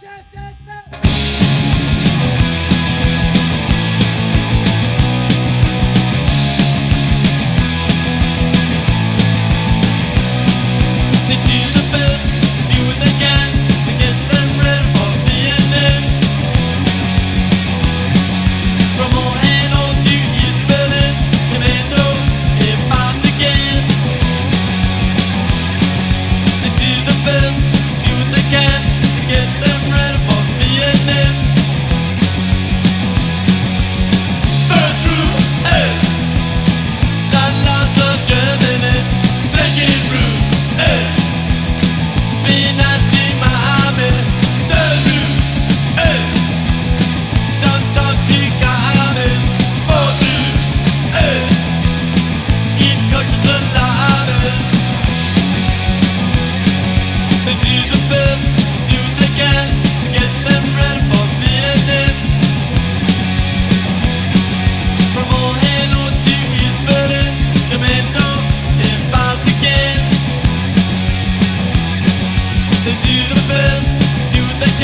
cha cha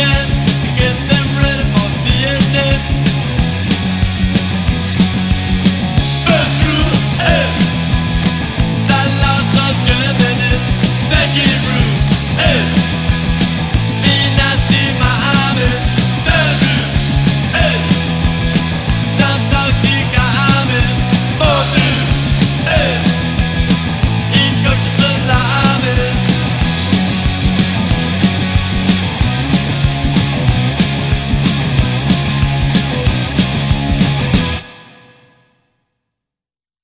Yeah.